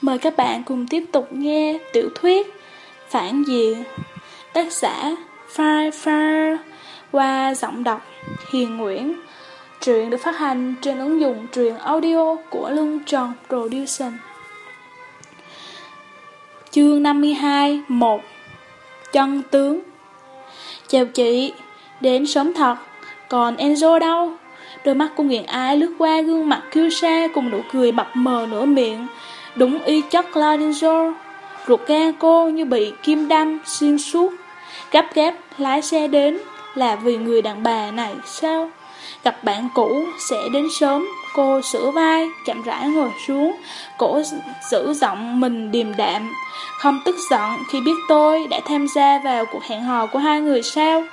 Mời các bạn cùng tiếp tục nghe tiểu thuyết Phản Diện Tác giả Fire Fire qua giọng đọc Hiền Nguyễn. Truyện được phát hành trên ứng dụng truyện audio của Lương Tròn Production Chương 52 1 Chân tướng. Chào chị, đến sớm thật, còn Enzo đâu? Đôi mắt của nghiện ái lướt qua gương mặt kiêu sa cùng nụ cười mập mờ nửa miệng. Đúng y chất Claudio Ruột gan cô như bị kim đâm xuyên suốt. Gấp gáp lái xe đến Là vì người đàn bà này sao? Gặp bạn cũ sẽ đến sớm. Cô sửa vai, chậm rãi ngồi xuống. Cổ giữ giọng mình điềm đạm. Không tức giận khi biết tôi đã tham gia vào cuộc hẹn hò của hai người sao?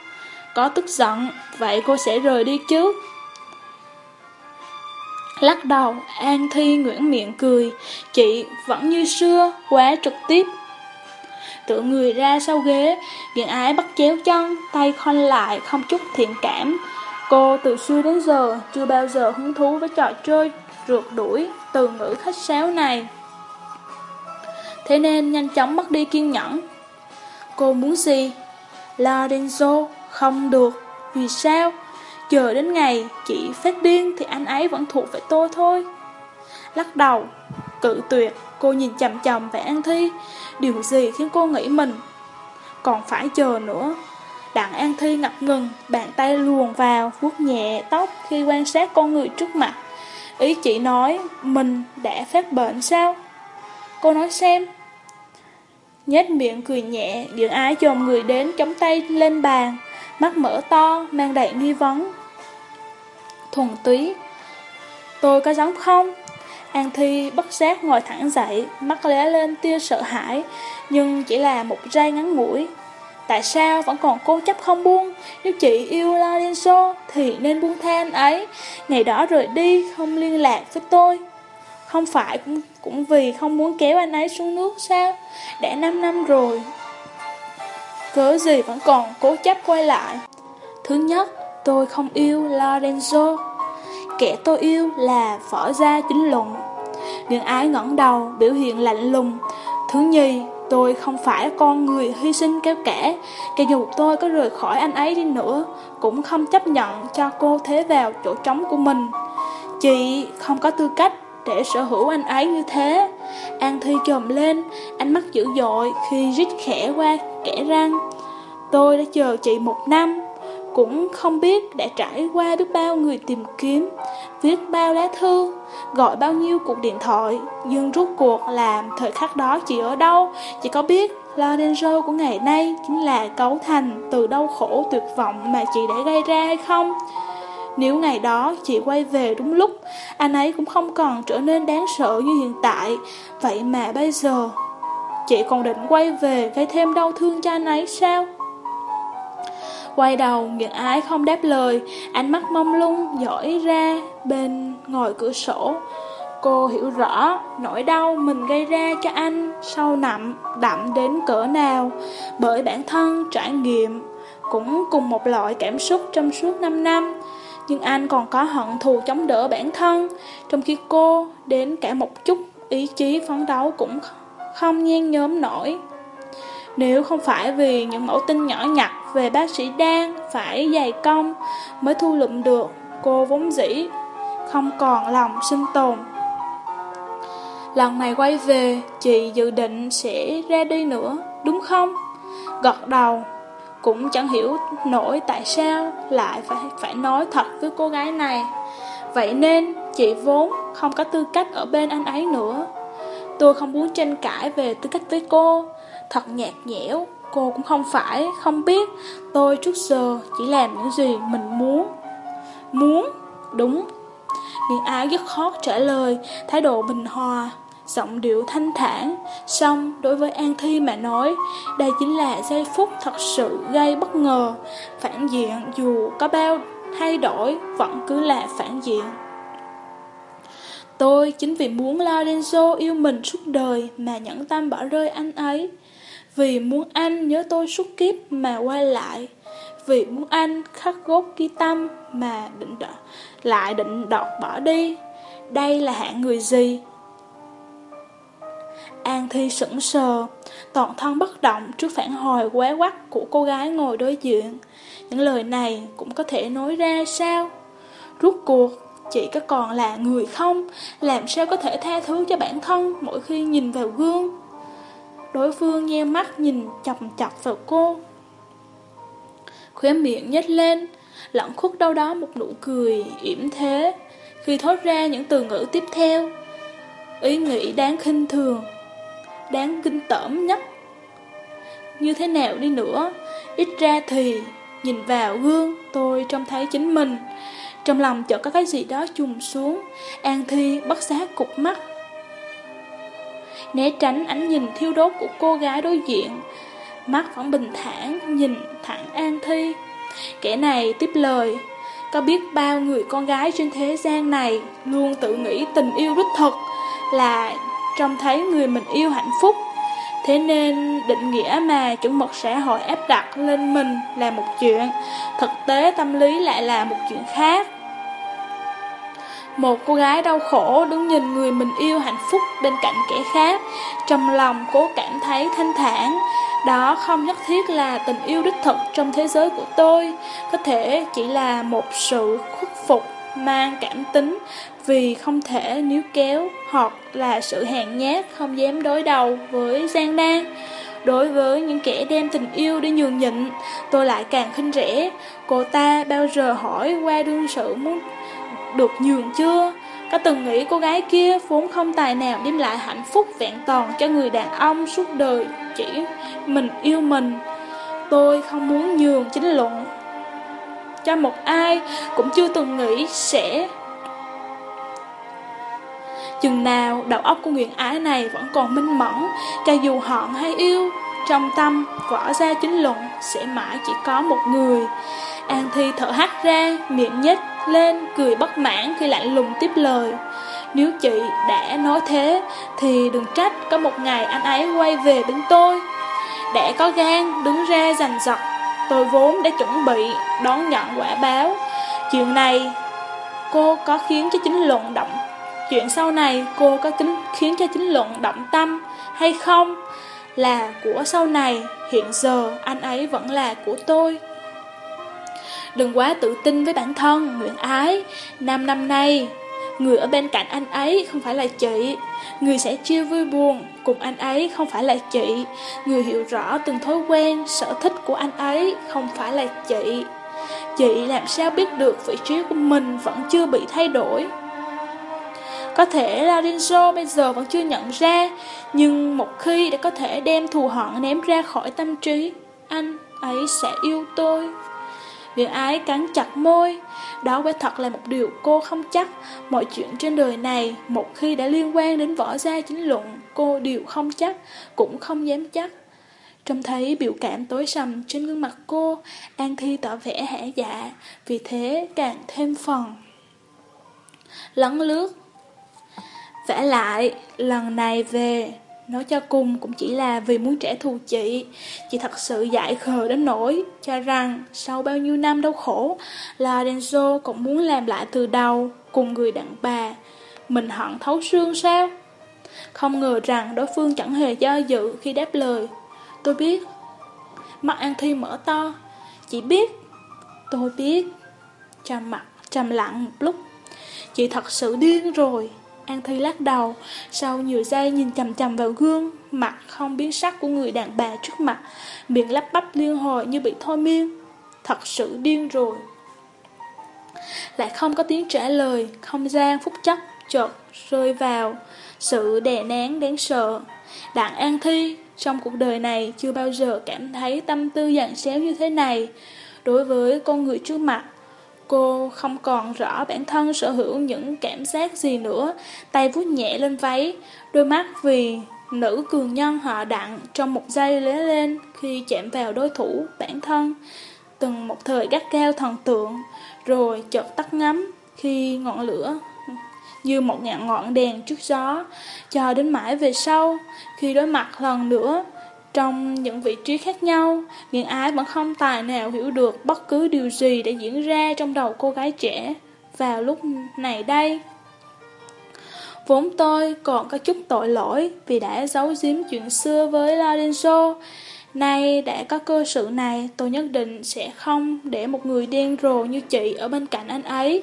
Có tức giận, Vậy cô sẽ rời đi chứ? Lắc đầu, An Thi nguyễn miệng cười, chị vẫn như xưa, quá trực tiếp. Tựa người ra sau ghế, Viện ái bắt chéo chân, tay khoanh lại, không chút thiện cảm. Cô từ xưa đến giờ chưa bao giờ hứng thú với trò chơi rượt đuổi từ ngữ khách sáo này. Thế nên nhanh chóng mất đi kiên nhẫn. Cô muốn gì? Lorenzo, không được. Vì sao? Chờ đến ngày chị phát điên thì anh ấy vẫn thuộc về tôi thôi. Lắc đầu, cự tuyệt, cô nhìn chầm chầm về An Thi. Điều gì khiến cô nghĩ mình còn phải chờ nữa? Đặng An Thi ngập ngừng, bàn tay luồn vào, vuốt nhẹ tóc khi quan sát con người trước mặt. Ý chị nói mình đã phát bệnh sao? Cô nói xem. Nhét miệng cười nhẹ, điện ái chồm người đến chống tay lên bàn, mắt mở to, mang đầy nghi vấn thuần túy. Tôi có giống không? An Thi bất giác ngồi thẳng dậy, mắt lóe lên tia sợ hãi, nhưng chỉ là một giây ngắn ngủi. Tại sao vẫn còn cố chấp không buông? Nếu chị yêu Lorenzo thì nên buông tha anh ấy, ngày đó rời đi không liên lạc với tôi. Không phải cũng, cũng vì không muốn kéo anh ấy xuống nước sao? Đã 5 năm rồi. Cớ gì vẫn còn cố chấp quay lại? Thứ nhất, tôi không yêu Lorenzo. Kẻ tôi yêu là võ gia chính luận. Đường ái ngẩng đầu biểu hiện lạnh lùng. Thứ nhì Tôi không phải con người hy sinh kéo kẻ. Cho dù tôi có rời khỏi anh ấy đi nữa Cũng không chấp nhận cho cô thế vào chỗ trống của mình. Chị không có tư cách để sở hữu anh ấy như thế. An Thi trồm lên Ánh mắt dữ dội khi rít khẽ qua kể răng Tôi đã chờ chị một năm cũng không biết đã trải qua biết bao người tìm kiếm, viết bao lá thư, gọi bao nhiêu cuộc điện thoại, nhưng rốt cuộc làm thời khắc đó chị ở đâu, Chị có biết Lorenzo của ngày nay chính là cấu thành từ đau khổ tuyệt vọng mà chị đã gây ra hay không? Nếu ngày đó chị quay về đúng lúc, anh ấy cũng không còn trở nên đáng sợ như hiện tại, vậy mà bây giờ chị còn định quay về gây thêm đau thương cho anh ấy sao? Quay đầu, những ái không đáp lời, ánh mắt mông lung dõi ra bên ngồi cửa sổ. Cô hiểu rõ nỗi đau mình gây ra cho anh sâu nặng, đậm đến cỡ nào, bởi bản thân trải nghiệm cũng cùng một loại cảm xúc trong suốt 5 năm. Nhưng anh còn có hận thù chống đỡ bản thân, trong khi cô đến cả một chút ý chí phấn đấu cũng không không nhen nhóm nổi. Nếu không phải vì những mẫu tin nhỏ nhặt về bác sĩ Đan phải dày công mới thu lụm được, cô vốn dĩ không còn lòng sinh tồn. Lần này quay về, chị dự định sẽ ra đi nữa, đúng không? Gật đầu, cũng chẳng hiểu nổi tại sao lại phải phải nói thật với cô gái này. Vậy nên, chị vốn không có tư cách ở bên anh ấy nữa. Tôi không muốn tranh cãi về tư cách với cô, thật nhạt nhẽo, cô cũng không phải, không biết tôi trước giờ chỉ làm những gì mình muốn. Muốn, đúng. Nhưng áo rất khó trả lời, thái độ bình hòa, giọng điệu thanh thản. Xong, đối với An Thi mà nói, đây chính là giây phút thật sự gây bất ngờ. Phản diện dù có bao thay đổi, vẫn cứ là phản diện. Tôi chính vì muốn Lorenzo yêu mình suốt đời mà nhẫn tâm bỏ rơi anh ấy. Vì muốn anh nhớ tôi suốt kiếp mà quay lại Vì muốn anh khắc gốt ghi tâm mà định đọ, lại định đọt bỏ đi Đây là hạng người gì? An Thi sững sờ, toàn thân bất động trước phản hồi quá quắc của cô gái ngồi đối diện. Những lời này cũng có thể nói ra sao? Rút cuộc, chị có còn là người không? Làm sao có thể tha thứ cho bản thân mỗi khi nhìn vào gương? Đối phương nheo mắt nhìn chọc chọc vào cô. Khóe miệng nhếch lên, lẫn khuất đâu đó một nụ cười yểm thế. Khi thốt ra những từ ngữ tiếp theo, ý nghĩ đáng khinh thường, đáng kinh tởm nhất. Như thế nào đi nữa, ít ra thì nhìn vào gương tôi trông thấy chính mình. Trong lòng chợt có cái gì đó chùng xuống, An Thi bất giác cục mắt. Né tránh ánh nhìn thiêu đốt của cô gái đối diện, mắt vẫn bình thản nhìn thẳng An Thi. Kẻ này tiếp lời, có biết bao người con gái trên thế gian này luôn tự nghĩ tình yêu đích thực là trông thấy người mình yêu hạnh phúc. Thế nên định nghĩa mà chuẩn mực xã hội áp đặt lên mình là một chuyện, thực tế tâm lý lại là một chuyện khác. Một cô gái đau khổ đứng nhìn người mình yêu hạnh phúc bên cạnh kẻ khác, trong lòng cố cảm thấy thanh thản. Đó không nhất thiết là tình yêu đích thực trong thế giới của tôi, có thể chỉ là một sự khuất phục mang cảm tính vì không thể níu kéo hoặc là sự hèn nhát không dám đối đầu với gian nan. Đối với những kẻ đem tình yêu để nhường nhịn, tôi lại càng khinh rẻ. Cô ta bao giờ hỏi qua đương sự muốn được nhường chưa? Có từng nghĩ cô gái kia vốn không tài nào đem lại hạnh phúc vẹn toàn cho người đàn ông suốt đời, chỉ mình yêu mình. Tôi không muốn nhường chính luận cho một ai cũng chưa từng nghĩ sẽ Chừng nào đầu óc của nguyện Ái này vẫn còn minh mẫn, Cho dù hận hay yêu, Trong tâm vỡ ra chính luận Sẽ mãi chỉ có một người An Thi thở hắt ra, Miệng nhếch lên, cười bất mãn Khi lạnh lùng tiếp lời. Nếu chị đã nói thế, Thì đừng trách có một ngày anh ấy quay về bên tôi. Đã có gan đứng ra giành giật Tôi vốn đã chuẩn bị đón nhận quả báo. Chuyện này cô có khiến cho chính luận động Chuyện sau này cô có kính, khiến cho chính luận động tâm hay không Là của sau này, Hiện giờ anh ấy vẫn là của tôi. Đừng quá tự tin với bản thân Nguyễn Ái. Năm năm nay Người ở bên cạnh anh ấy không phải là chị. Người sẽ chia vui buồn cùng anh ấy không phải là chị. Người hiểu rõ từng thói quen, sở thích của anh ấy không phải là chị. Chị làm sao biết được vị trí của mình vẫn chưa bị thay đổi? Có thể là Rinzo bây giờ vẫn chưa nhận ra Nhưng một khi đã có thể đem thù hận ném ra khỏi tâm trí Anh ấy sẽ yêu tôi. Viện ái cắn chặt môi. Đó quả thật là một điều cô không chắc. Mọi chuyện trên đời này, Một khi đã liên quan đến võ gia chính luận, Cô đều không chắc, Cũng không dám chắc. Trông thấy biểu cảm tối sầm trên gương mặt cô, An Thi tỏ vẻ hả dạ. Vì thế càng thêm phần. Lắng lướt. Vả lại, Lần này về. Nói cho cùng cũng chỉ là vì muốn trả thù chị. Chị thật sự dại khờ đến nỗi Cho rằng sau bao nhiêu năm đau khổ Là Denzo cũng muốn làm lại từ đầu Cùng người đàn bà. Mình hận thấu xương sao? Không ngờ rằng đối phương chẳng hề do dự khi đáp lời. Tôi biết. Mặt An Thi mở to. Chị biết. Tôi biết. Trầm mặt, trầm lặng một lúc. Chị thật sự điên rồi. An Thi lắc đầu, sau nhiều giây nhìn chầm chầm vào gương, mặt không biến sắc của người đàn bà trước mặt, miệng lắp bắp liên hồi như bị thôi miên. Thật sự điên rồi. Lại không có tiếng trả lời, không gian phút chốc chợt rơi vào sự đè nén đáng sợ. Đặng An Thi trong cuộc đời này chưa bao giờ cảm thấy tâm tư dặn xéo như thế này. Đối với con người trước mặt, Cô không còn rõ bản thân sở hữu những cảm giác gì nữa, tay vuốt nhẹ lên váy, đôi mắt vì nữ cường nhân họ đặng trong một giây lóe lên khi chạm vào đối thủ bản thân. Từng một thời gắt cao thần tượng, rồi chợt tắt ngắm khi ngọn lửa như một ngọn ngọn đèn trước gió, cho đến mãi về sau, khi đối mặt lần nữa, trong những vị trí khác nhau, nghiện ái vẫn không tài nào hiểu được bất cứ điều gì đã diễn ra trong đầu cô gái trẻ vào lúc này đây. Vốn tôi còn có chút tội lỗi vì đã giấu giếm chuyện xưa với Lorenzo. Nay đã có cơ sự này, tôi nhất định sẽ không để một người đen rồ như chị ở bên cạnh anh ấy.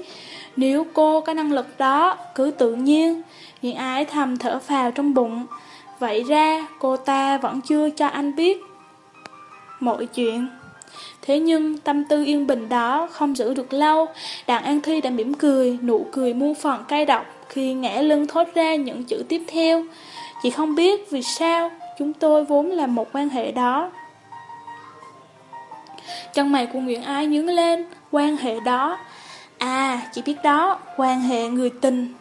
Nếu cô có năng lực đó, cứ tự nhiên. Nhưng ái thầm thở phào trong bụng. Vậy ra, cô ta vẫn chưa cho anh biết mọi chuyện. Thế nhưng tâm tư yên bình đó không giữ được lâu, đàn An Thi đã mỉm cười, nụ cười muôn phần cay độc khi ngã lưng thốt ra những chữ tiếp theo. Chị không biết vì sao chúng tôi vốn là một quan hệ đó. Chân mày của Nguyễn Ái nhướng lên, quan hệ đó. À, chị biết đó, quan hệ người tình.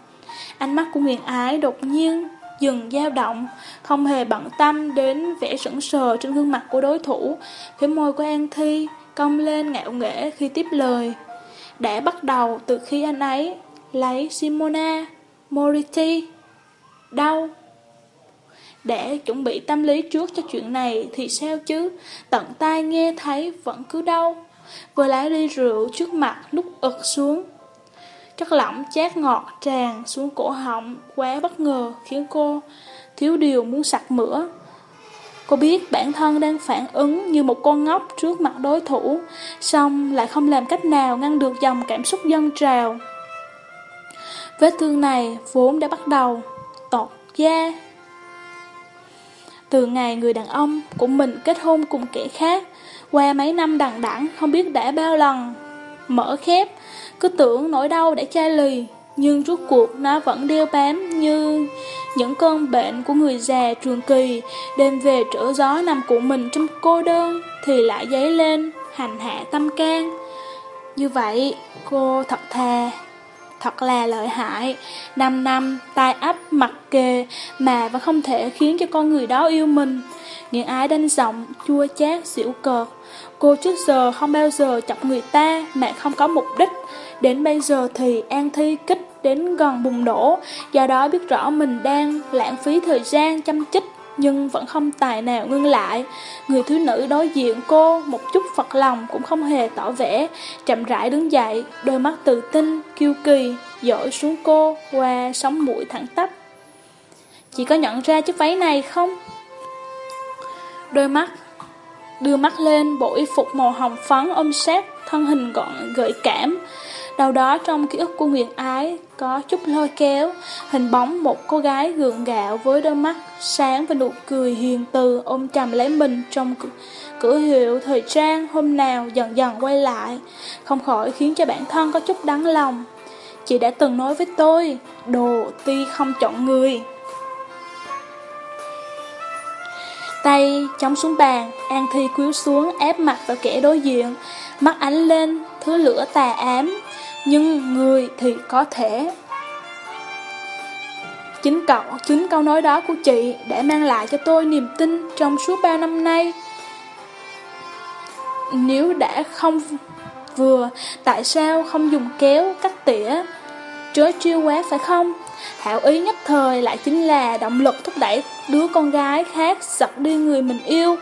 Ánh mắt của Nguyễn Ái đột nhiên dừng dao động, không hề bận tâm đến vẻ sững sờ trên gương mặt của đối thủ. Phía môi của An Thi cong lên ngạo nghễ khi tiếp lời. Đã bắt đầu từ khi anh ấy lấy Simona Moriti. Đau. Để chuẩn bị tâm lý trước cho chuyện này thì sao chứ, tận tai nghe thấy vẫn cứ đau. Vừa lái ly rượu trước mặt lúc ực xuống. Chất lỏng chát ngọt tràn xuống cổ họng quá bất ngờ khiến cô thiếu điều muốn sặc mửa. Cô biết bản thân đang phản ứng như một con ngốc trước mặt đối thủ, xong lại không làm cách nào ngăn được dòng cảm xúc dâng trào. Vết thương này vốn đã bắt đầu tọt da. Từ ngày người đàn ông của mình kết hôn cùng kẻ khác, qua mấy năm đằng đẵng không biết đã bao lần mở khép, cứ tưởng nỗi đau đã chai lì, nhưng rốt cuộc nó vẫn đeo bám như những cơn bệnh của người già trường kỳ, đêm về trở gió nằm của mình trong cô đơn thì lại dấy lên hành hạ tâm can. Như vậy, cô thật thà, thật là lợi hại. Năm năm, tai ấp mặt kề mà vẫn không thể khiến cho con người đó yêu mình. Những ái đánh giọng, chua chát, xỉu cợt. Cô trước giờ không bao giờ chọc người ta mà không có mục đích. Đến bây giờ thì An Thi kích đến gần bùng nổ, do đó biết rõ mình đang lãng phí thời gian chăm chích nhưng vẫn không tài nào ngưng lại. Người thứ nữ đối diện cô một chút phật lòng cũng không hề tỏ vẻ, chậm rãi đứng dậy, đôi mắt tự tin, kiêu kỳ, dội xuống cô qua sóng mũi thẳng tắp. Chị có nhận ra chiếc váy này không? Đôi mắt đưa mắt lên bộ y phục màu hồng phấn ôm sát thân hình gọn gợi cảm Đâu đó trong ký ức của Nguyệt Ái có chút lôi kéo, hình bóng một cô gái gượng gạo với đôi mắt sáng và nụ cười hiền từ ôm chầm lấy mình trong cửa hiệu thời trang hôm nào dần dần quay lại, không khỏi khiến cho bản thân có chút đắng lòng. Chị đã từng nói với tôi, đồ ti không chọn người. Tay chống xuống bàn, An Thi cúi xuống ép mặt vào kẻ đối diện, mắt ánh lên, thứ lửa tà ám, nhưng người thì có thể. Chính cậu, chính câu nói đó của chị đã mang lại cho tôi niềm tin trong suốt bao năm nay. Nếu đã không vừa, tại sao không dùng kéo, cắt tỉa, trớ chiêu quá phải không? Hảo ý nhất thời lại chính là động lực thúc đẩy đứa con gái khác giật đi người mình yêu.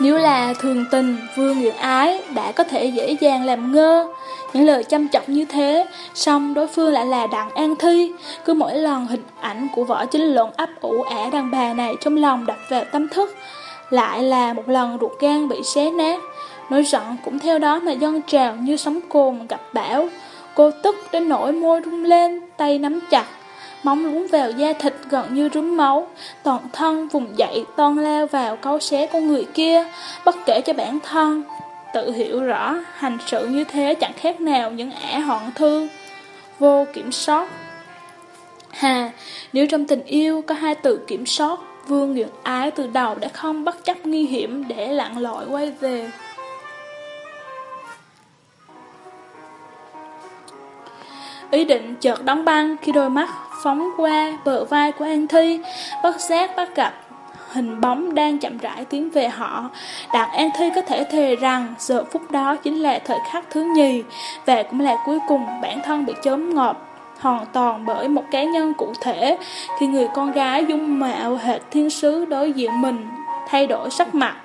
Nếu là thường tình, Vương Nguyện Ái đã có thể dễ dàng làm ngơ. Những lời chăm chọc như thế, xong đối phương lại là Đặng An Thi. Cứ mỗi lần hình ảnh của võ chính luận ấp ủ ả đàn bà này trong lòng đập vào tâm thức, lại là một lần ruột gan bị xé nát. Nỗi giận cũng theo đó mà dâng trào như sóng cồn gặp bão. Cô tức đến nỗi môi rung lên, tay nắm chặt, móng lún vào da thịt gần như rúm máu, toàn thân vùng dậy toan lao vào câu xé con người kia, bất kể cho bản thân. Tự hiểu rõ, hành sự như thế chẳng khác nào những ả họn thư, vô kiểm soát. Hà, nếu trong tình yêu có hai từ kiểm soát, Vương Nguyệt Ái từ đầu đã không bất chấp nguy hiểm để lặn lội quay về. Ý định chợt đóng băng khi đôi mắt phóng qua bờ vai của An Thi, bất giác bắt gặp hình bóng đang chậm rãi tiến về họ. Đặng An Thi có thể thề rằng giờ phút đó chính là thời khắc thứ nhì và cũng là cuối cùng bản thân bị chớm ngọt hoàn toàn bởi một cá nhân cụ thể khi người con gái dung mạo hệt thiên sứ đối diện mình thay đổi sắc mặt.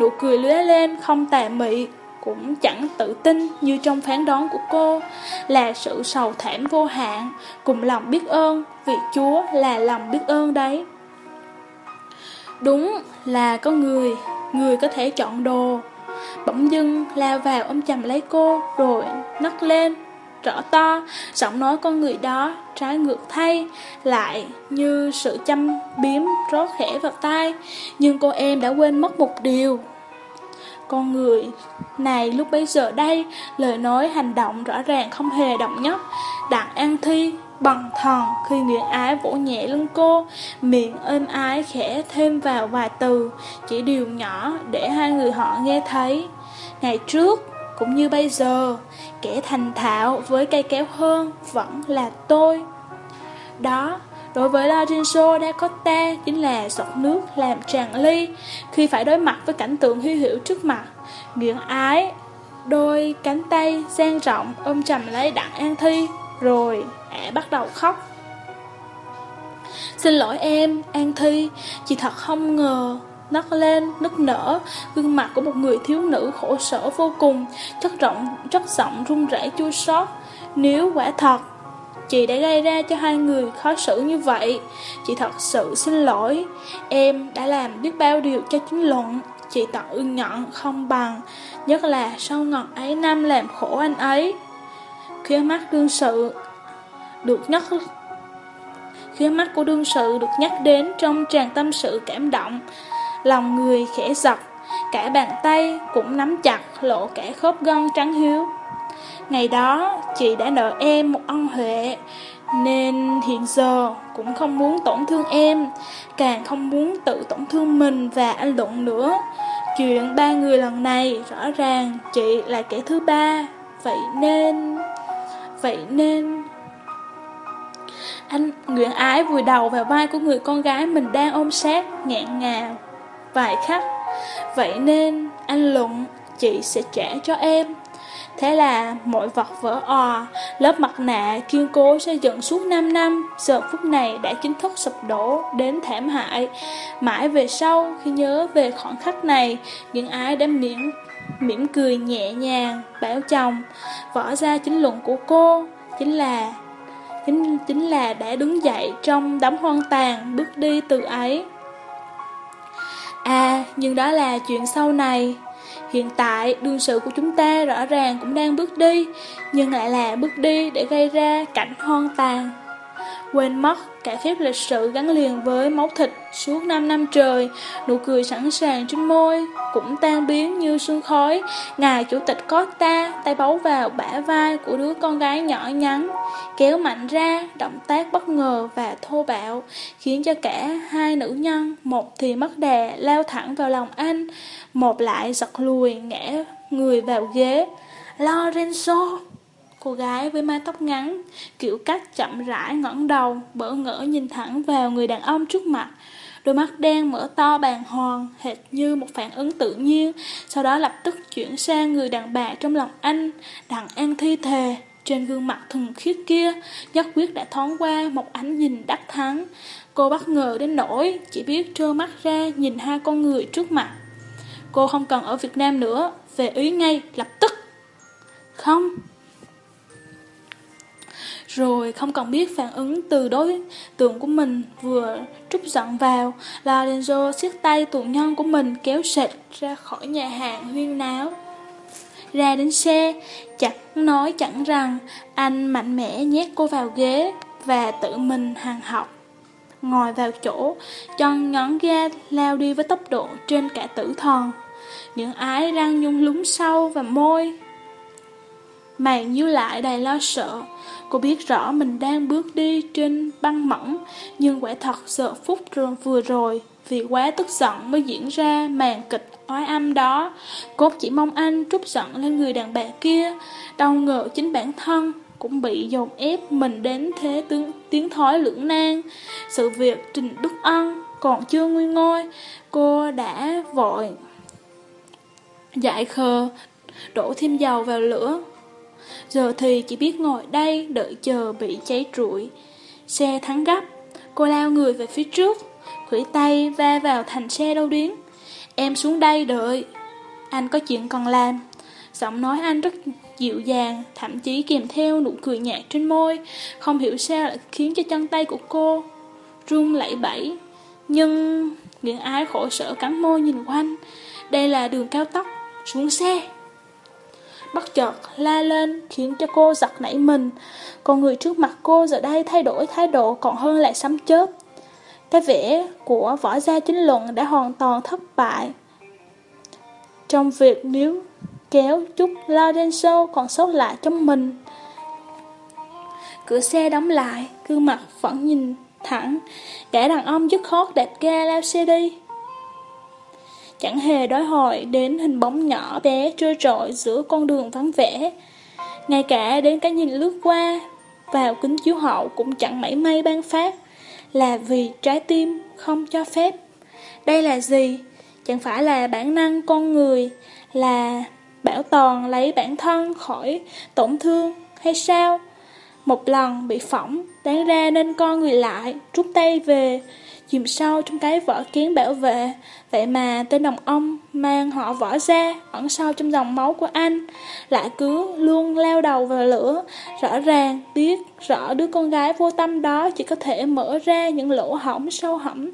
Nụ cười lóe lên không tà mị cũng chẳng tự tin như trong phán đoán của cô Là sự sầu thảm vô hạn. Cùng lòng biết ơn, Vì Chúa là lòng biết ơn đấy. Đúng là có người Người có thể chọn đồ. Bỗng dưng lao vào ôm chầm lấy cô Rồi nấc lên, Rõ to. Giọng nói con người đó Trái ngược thay, Lại như sự chăm biếm rót khẽ vào tai. Nhưng cô em đã quên mất một điều con người này lúc bấy giờ đây, lời nói hành động rõ ràng không hề động nhất. Đặng An Thi bằng thần khi Nguyễn Ái vỗ nhẹ lưng cô, miệng êm ái khẽ thêm vào vài từ, chỉ điều nhỏ để hai người họ nghe thấy. Ngày trước, cũng như bây giờ, kẻ thành thạo với cây kéo hơn vẫn là tôi. Đó Đối với Lorenzo da Costa chính là giọt nước làm tràn ly khi phải đối mặt với cảnh tượng hy hữu trước mặt. Nguyễn ái, đôi cánh tay dang rộng ôm chầm lấy đặng An Thi, rồi ả bắt đầu khóc. Xin lỗi em, An Thi, chị thật không ngờ nấc lên, nức nở, gương mặt của một người thiếu nữ khổ sở vô cùng, chất rộng, chất giọng run rẩy chua xót. Nếu quả thật Chị đã gây ra cho hai người khó xử như vậy. Chị thật sự xin lỗi. Em đã làm biết bao điều cho chính luận. Chị tự nhận không bằng, Nhất là sau ngọn ấy năm làm khổ anh ấy. Khi mắt đương sự Được nhắc Khi mắt của đương sự được nhắc đến Trong tràn tâm sự cảm động. Lòng người khẽ giật Cả bàn tay cũng nắm chặt, Lộ cả khớp gân trắng hiếu. Ngày đó, chị đã nợ em một ân huệ, nên hiện giờ cũng không muốn tổn thương em, càng không muốn tự tổn thương mình và anh Luận nữa. Chuyện ba người lần này rõ ràng chị là kẻ thứ ba, vậy nên... Vậy nên... Anh Nguyễn Ái vùi đầu vào vai của người con gái mình đang ôm sát, ngẹn ngào. Vài khắc. Vậy nên, anh Luận, chị sẽ trả cho em. Thế là mọi vật vỡ o, lớp mặt nạ kiên cố xây dựng suốt 5 năm, giờ phút này đã chính thức sụp đổ đến thảm hại. Mãi về sau, khi nhớ về khoảnh khắc này, những ai đã mỉm, mỉm cười nhẹ nhàng, bảo chồng, vỡ ra chính luận của cô, chính là chính, chính là đã đứng dậy trong đám hoang tàn, bước đi từ ấy. À, nhưng đó là chuyện sau này. Hiện tại, đương sự của chúng ta rõ ràng cũng đang bước đi, nhưng lại là bước đi để gây ra cảnh hoang tàn. Quên mất cả phép lịch sự gắn liền với máu thịt suốt 5 năm trời, nụ cười sẵn sàng trên môi, cũng tan biến như sương khói. Ngài chủ tịch Costa tay bấu vào bả vai của đứa con gái nhỏ nhắn, kéo mạnh ra, động tác bất ngờ và thô bạo, khiến cho cả hai nữ nhân, một thì mất đà lao thẳng vào lòng anh, một lại giật lùi ngã người vào ghế. Lorenzo! Cô gái với mái tóc ngắn, kiểu cách chậm rãi ngẩng đầu, bỡ ngỡ nhìn thẳng vào người đàn ông trước mặt. Đôi mắt đen mở to bàn hoàng, hệt như một phản ứng tự nhiên, sau đó lập tức chuyển sang người đàn bà trong lòng anh, đặng an thi thề. Trên gương mặt thuần khiết kia, nhất quyết đã thoáng qua một ánh nhìn đắc thắng. Cô bất ngờ đến nỗi, chỉ biết trơ mắt ra nhìn hai con người trước mặt. Cô không cần ở Việt Nam nữa, về Ý ngay, lập tức. Không. Rồi không còn biết phản ứng từ đối tượng của mình vừa trút giận vào, Lorenzo siết tay tù nhân của mình kéo sệt ra khỏi nhà hàng huyên náo. Ra đến xe, chẳng nói chẳng rằng, anh mạnh mẽ nhét cô vào ghế và tự mình hàng học. Ngồi vào chỗ, chân nhón ga lao đi với tốc độ trên cả tử thần. Những ái răng nhung lúng sâu và môi. Mày nhíu lại đầy lo sợ, Cô biết rõ mình đang bước đi trên băng mỏng, nhưng quả thật sợ phút rồi vừa rồi, vì quá tức giận mới diễn ra màn kịch oái âm đó. Cốt chỉ mong anh trút giận lên người đàn bà kia, đau ngờ chính bản thân cũng bị dồn ép mình đến thế tướng tiếng thói lưỡng nan. Sự việc Trình Đức Ân còn chưa nguy ngôi, cô đã vội dại khờ, đổ thêm dầu vào lửa, Giờ thì chỉ biết ngồi đây đợi chờ bị cháy rụi. Xe thắng gấp Cô lao người về phía trước Khủy tay va vào thành xe đâu điếng. Em xuống đây đợi. Anh có chuyện còn làm. Giọng nói anh rất dịu dàng, thậm chí kèm theo nụ cười nhạt trên môi, không hiểu sao lại khiến cho chân tay của cô run lẩy bẩy. Nhưng những ái khổ sở cắn môi nhìn quanh, đây là đường cao tốc, xuống xe. Bất chợt la lên khiến cho cô giật nảy mình, còn người trước mặt cô giờ đây thay đổi thái độ còn hơn lại sấm chớp. Cái vẻ của võ gia chính luận đã hoàn toàn thất bại. Trong việc nếu kéo chút Lorenzo còn sót lại trong mình. Cửa xe đóng lại, gương mặt vẫn nhìn thẳng, cả đàn ông dứt khoát đạp ga lao xe đi. Chẳng hề đối hỏi đến hình bóng nhỏ bé trôi trội giữa con đường vắng vẻ. Ngay cả đến cái nhìn lướt qua vào kính chiếu hậu cũng chẳng mảy may ban phát, là vì trái tim không cho phép. Đây là gì? Chẳng phải là bản năng con người, là bảo toàn lấy bản thân khỏi tổn thương hay sao? Một lần bị phỏng, đáng ra nên con người lại, rút tay về, chìm sâu trong cái vỏ kiến bảo vệ. Vậy mà tên đồng ông mang họ vỏ ra, ẩn sâu trong dòng máu của anh, lại cứ luôn leo đầu vào lửa. Rõ ràng, biết rõ đứa con gái vô tâm đó chỉ có thể mở ra những lỗ hỏng sâu hẳm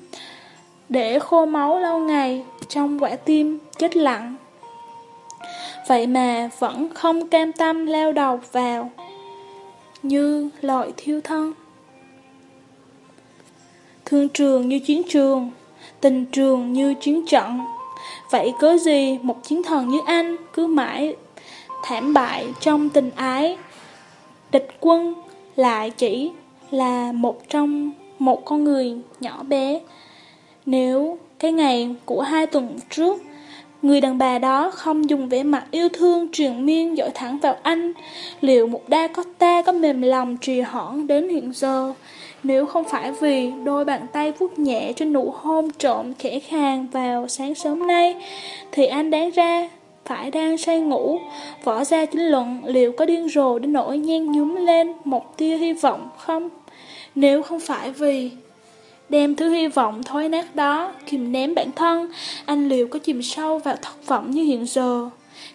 để khô máu lâu ngày trong quả tim chết lặng. Vậy mà vẫn không cam tâm leo đầu vào Như loại thiêu thân Thương trường như chiến trường, Tình trường như chiến trận. Vậy cớ gì một chiến thần như anh Cứ mãi thảm bại trong tình ái? Địch quân lại chỉ là một trong một con người nhỏ bé. Nếu cái ngày của hai tuần trước Người đàn bà đó không dùng vẻ mặt yêu thương truyền miên dội thẳng vào anh. Liệu một đa có ta có mềm lòng trì hoãn đến hiện giờ? Nếu không phải vì đôi bàn tay vuốt nhẹ trên nụ hôn trộm khẽ khàng vào sáng sớm nay, thì anh đáng ra phải đang say ngủ. Võ ra chính luận liệu có điên rồ đến nỗi nhen nhúm lên một tia hy vọng không? Nếu không phải vì Đem thứ hy vọng thối nát đó, kìm ném bản thân, anh liệu có chìm sâu vào thất vọng như hiện giờ,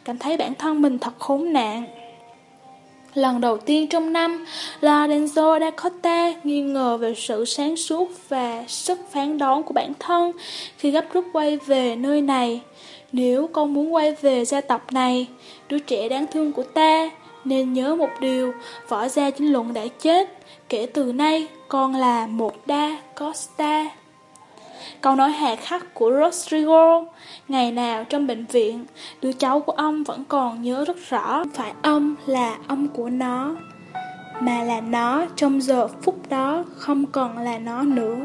cảm thấy bản thân mình thật khốn nạn. Lần đầu tiên trong năm, Lorenzo Dakota nghi ngờ về sự sáng suốt và sức phán đoán của bản thân khi gấp rút quay về nơi này. Nếu con muốn quay về gia tộc này, đứa trẻ đáng thương của ta, nên nhớ một điều, võ gia chính luận đã chết. Kể từ nay, con là một đa Costa. Câu nói hà khắc của Rodrigo Ngày nào trong bệnh viện Đứa cháu của ông vẫn còn nhớ rất rõ Phải ông là ông của nó Mà là nó trong giờ phút đó Không còn là nó nữa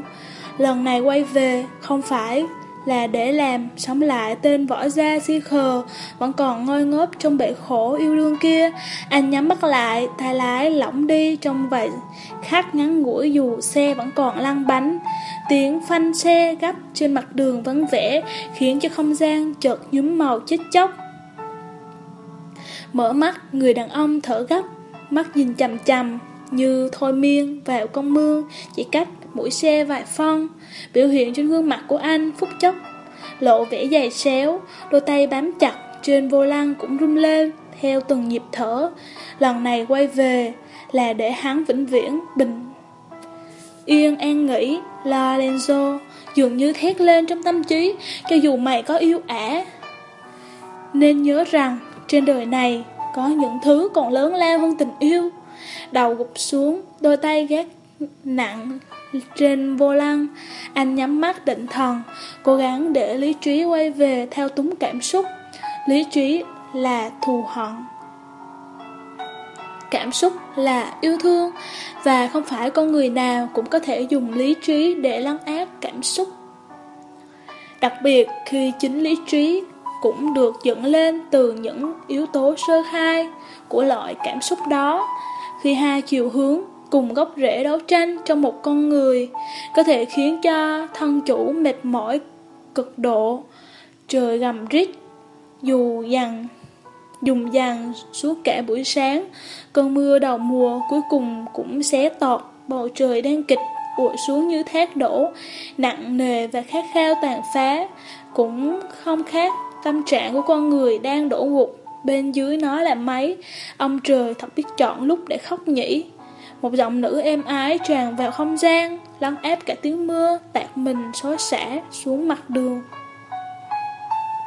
Lần này quay về Không phải là để làm sống lại tên võ gia si khờ vẫn còn ngôi ngớp trong bể khổ yêu đương kia. Anh nhắm mắt lại, tay lái lỏng đi trong vậy khắc ngắn ngủi dù xe vẫn còn lăn bánh. Tiếng phanh xe gấp trên mặt đường vắng vẻ khiến cho không gian chợt nhúm màu chết chóc. Mở mắt, người đàn ông thở gấp, mắt nhìn chầm chầm như thôi miên vào con mương, chỉ cách mũi xe vài phong Biểu hiện trên gương mặt của anh phút chốc. Lộ vẻ dày xéo, Đôi tay bám chặt trên vô lăng cũng rung lên Theo từng nhịp thở. Lần này quay về Là để hắn vĩnh viễn bình Yên an nghĩ Lorenzo Dường như thét lên trong tâm trí, Cho dù mày có yêu ả, Nên nhớ rằng Trên đời này Có những thứ còn lớn lao hơn tình yêu. Đầu gục xuống, Đôi tay gác nặng trên vô lăng, anh nhắm mắt định thần, cố gắng để lý trí quay về theo túng cảm xúc. Lý trí là thù hận. Cảm xúc là yêu thương và không phải con người nào cũng có thể dùng lý trí để lắng áp cảm xúc. Đặc biệt khi chính lý trí cũng được dựng lên từ những yếu tố sơ khai của loại cảm xúc đó. Khi hai chiều hướng cùng gốc rễ đấu tranh trong một con người, có thể khiến cho thân chủ mệt mỏi cực độ, trời gầm rít, dù dằn, dùng dằn suốt cả buổi sáng, cơn mưa đầu mùa cuối cùng cũng xé tọt bầu trời đang kịch ụa xuống như thác đổ, nặng nề và khát khao tàn phá, cũng không khác tâm trạng của con người đang đổ gục bên dưới nó là máy, ông trời thật biết chọn lúc để khóc nhỉ. Một giọng nữ êm ái tràn vào không gian, lắng ép cả tiếng mưa, tạt mình xối xả xuống mặt đường.